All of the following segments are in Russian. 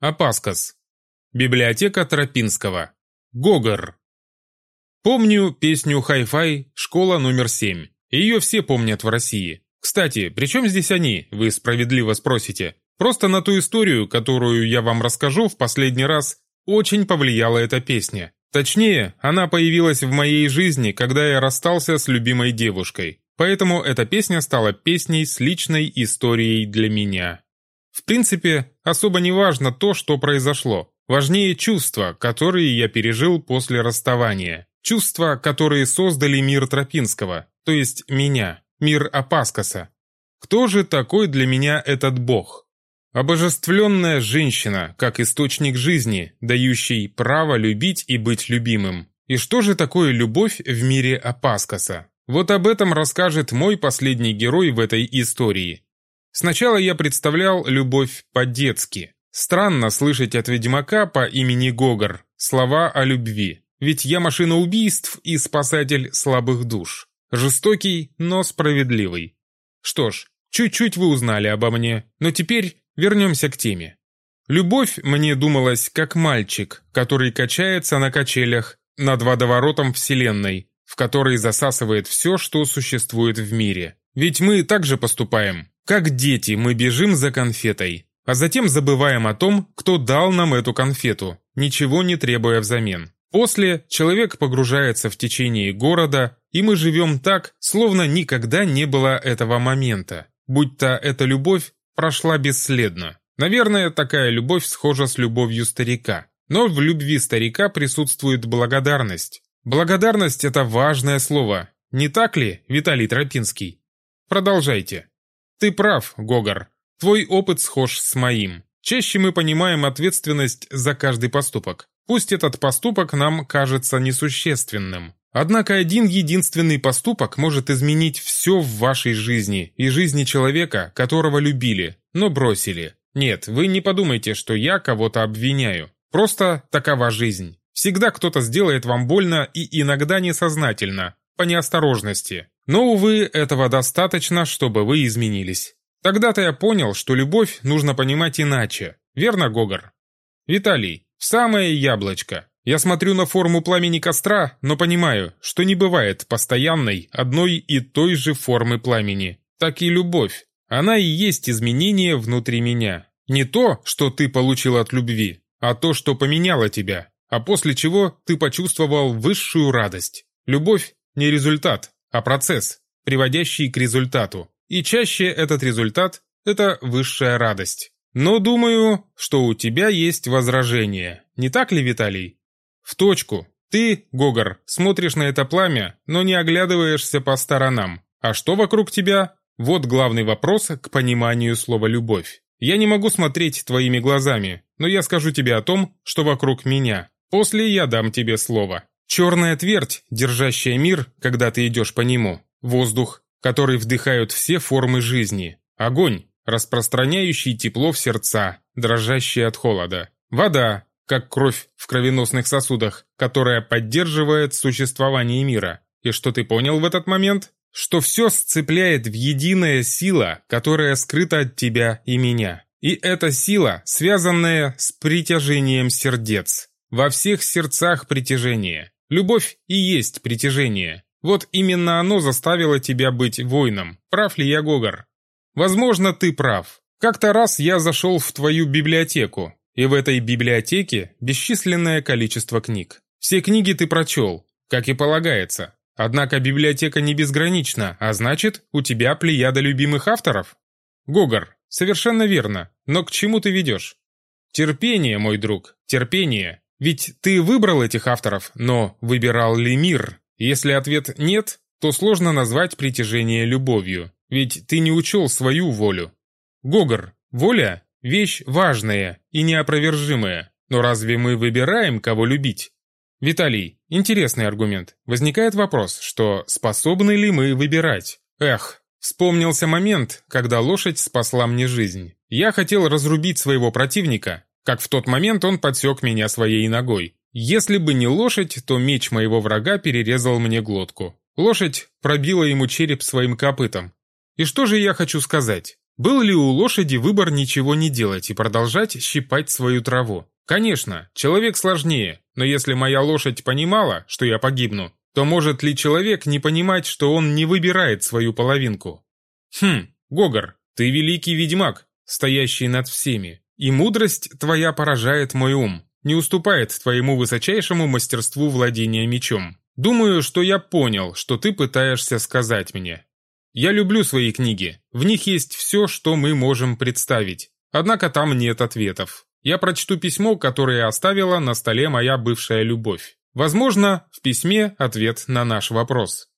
Апаскас. Библиотека Тропинского. Гогор. Помню песню «Хай-фай» «Школа номер 7». Ее все помнят в России. Кстати, при чем здесь они, вы справедливо спросите? Просто на ту историю, которую я вам расскажу в последний раз, очень повлияла эта песня. Точнее, она появилась в моей жизни, когда я расстался с любимой девушкой. Поэтому эта песня стала песней с личной историей для меня. В принципе, особо не важно то, что произошло. Важнее чувства, которые я пережил после расставания. Чувства, которые создали мир Тропинского, то есть меня, мир Апаскаса. Кто же такой для меня этот бог? Обожествленная женщина, как источник жизни, дающий право любить и быть любимым. И что же такое любовь в мире Апаскаса? Вот об этом расскажет мой последний герой в этой истории. Сначала я представлял любовь по-детски. Странно слышать от ведьмака по имени Гогор слова о любви. Ведь я машина убийств и спасатель слабых душ. Жестокий, но справедливый. Что ж, чуть-чуть вы узнали обо мне, но теперь вернемся к теме. Любовь мне думалась как мальчик, который качается на качелях над водоворотом Вселенной, в которой засасывает все, что существует в мире. Ведь мы также поступаем. Как дети мы бежим за конфетой, а затем забываем о том, кто дал нам эту конфету, ничего не требуя взамен. После человек погружается в течение города, и мы живем так, словно никогда не было этого момента, будь-то эта любовь прошла бесследно. Наверное, такая любовь схожа с любовью старика. Но в любви старика присутствует благодарность. Благодарность – это важное слово. Не так ли, Виталий Тропинский? Продолжайте. Ты прав, Гогор. Твой опыт схож с моим. Чаще мы понимаем ответственность за каждый поступок. Пусть этот поступок нам кажется несущественным. Однако один единственный поступок может изменить все в вашей жизни и жизни человека, которого любили, но бросили. Нет, вы не подумайте, что я кого-то обвиняю. Просто такова жизнь. Всегда кто-то сделает вам больно и иногда несознательно, по неосторожности. Но, увы, этого достаточно, чтобы вы изменились. Тогда-то я понял, что любовь нужно понимать иначе. Верно, Гогор? Виталий, самое яблочко. Я смотрю на форму пламени костра, но понимаю, что не бывает постоянной одной и той же формы пламени. Так и любовь. Она и есть изменение внутри меня. Не то, что ты получил от любви, а то, что поменяло тебя, а после чего ты почувствовал высшую радость. Любовь не результат, а процесс, приводящий к результату. И чаще этот результат – это высшая радость. Но думаю, что у тебя есть возражение. Не так ли, Виталий? В точку. Ты, Гогор, смотришь на это пламя, но не оглядываешься по сторонам. А что вокруг тебя? Вот главный вопрос к пониманию слова «любовь». Я не могу смотреть твоими глазами, но я скажу тебе о том, что вокруг меня. После я дам тебе слово. Черная твердь, держащая мир, когда ты идешь по нему. Воздух, который вдыхают все формы жизни. Огонь, распространяющий тепло в сердца, дрожащий от холода. Вода, как кровь в кровеносных сосудах, которая поддерживает существование мира. И что ты понял в этот момент? Что все сцепляет в единая сила, которая скрыта от тебя и меня. И эта сила, связанная с притяжением сердец. Во всех сердцах притяжение. Любовь и есть притяжение. Вот именно оно заставило тебя быть воином. Прав ли я, Гогор? Возможно, ты прав. Как-то раз я зашел в твою библиотеку, и в этой библиотеке бесчисленное количество книг. Все книги ты прочел, как и полагается. Однако библиотека не безгранична, а значит, у тебя плеяда любимых авторов. Гогор, совершенно верно, но к чему ты ведешь? Терпение, мой друг, терпение. Ведь ты выбрал этих авторов, но выбирал ли мир? Если ответ «нет», то сложно назвать притяжение любовью, ведь ты не учел свою волю. Гогор, воля – вещь важная и неопровержимая, но разве мы выбираем, кого любить? Виталий, интересный аргумент. Возникает вопрос, что способны ли мы выбирать? Эх, вспомнился момент, когда лошадь спасла мне жизнь. Я хотел разрубить своего противника, как в тот момент он подсек меня своей ногой. Если бы не лошадь, то меч моего врага перерезал мне глотку. Лошадь пробила ему череп своим копытом. И что же я хочу сказать? Был ли у лошади выбор ничего не делать и продолжать щипать свою траву? Конечно, человек сложнее, но если моя лошадь понимала, что я погибну, то может ли человек не понимать, что он не выбирает свою половинку? Хм, Гогор, ты великий ведьмак, стоящий над всеми, и мудрость твоя поражает мой ум, не уступает твоему высочайшему мастерству владения мечом. Думаю, что я понял, что ты пытаешься сказать мне. Я люблю свои книги, в них есть все, что мы можем представить, однако там нет ответов. Я прочту письмо, которое оставила на столе моя бывшая любовь. Возможно, в письме ответ на наш вопрос.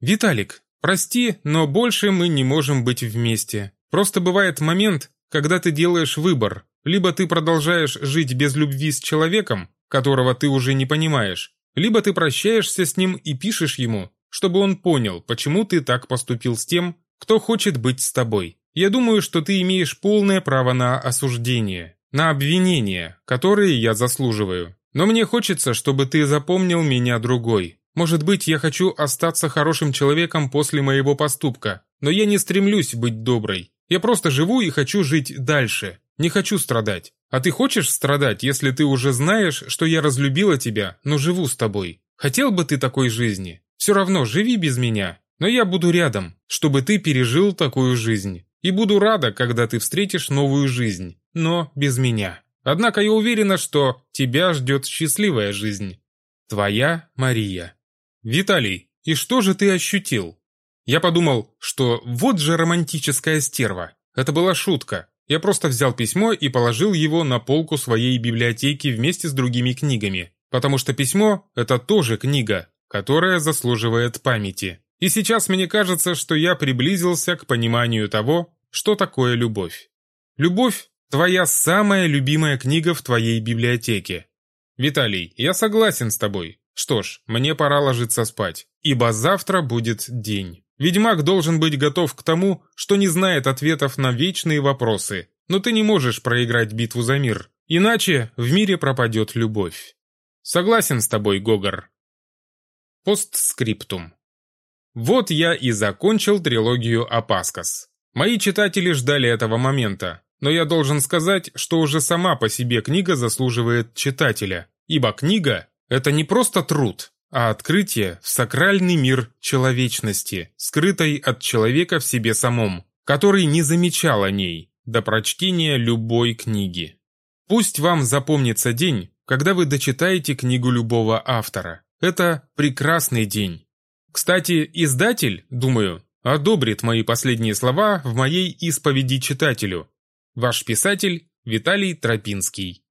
«Виталик, прости, но больше мы не можем быть вместе. Просто бывает момент, когда ты делаешь выбор. Либо ты продолжаешь жить без любви с человеком, которого ты уже не понимаешь, либо ты прощаешься с ним и пишешь ему, чтобы он понял, почему ты так поступил с тем, кто хочет быть с тобой. Я думаю, что ты имеешь полное право на осуждение, на обвинение, которые я заслуживаю. Но мне хочется, чтобы ты запомнил меня другой. Может быть, я хочу остаться хорошим человеком после моего поступка, но я не стремлюсь быть доброй. Я просто живу и хочу жить дальше. Не хочу страдать. А ты хочешь страдать, если ты уже знаешь, что я разлюбила тебя, но живу с тобой? Хотел бы ты такой жизни? Все равно живи без меня. Но я буду рядом, чтобы ты пережил такую жизнь. И буду рада, когда ты встретишь новую жизнь, но без меня. Однако я уверена, что тебя ждет счастливая жизнь. Твоя Мария. Виталий, и что же ты ощутил? Я подумал, что вот же романтическая стерва. Это была шутка. Я просто взял письмо и положил его на полку своей библиотеки вместе с другими книгами. Потому что письмо – это тоже книга, которая заслуживает памяти. И сейчас мне кажется, что я приблизился к пониманию того, что такое любовь. Любовь – твоя самая любимая книга в твоей библиотеке. Виталий, я согласен с тобой. Что ж, мне пора ложиться спать, ибо завтра будет день. Ведьмак должен быть готов к тому, что не знает ответов на вечные вопросы, но ты не можешь проиграть битву за мир, иначе в мире пропадет любовь. Согласен с тобой, Гогор. Постскриптум. Вот я и закончил трилогию Апаскас. Мои читатели ждали этого момента, но я должен сказать, что уже сама по себе книга заслуживает читателя, ибо книга – это не просто труд, а открытие в сакральный мир человечности, скрытой от человека в себе самом, который не замечал о ней до прочтения любой книги. Пусть вам запомнится день, когда вы дочитаете книгу любого автора. Это прекрасный день. Кстати, издатель, думаю, одобрит мои последние слова в моей исповеди читателю. Ваш писатель Виталий Тропинский.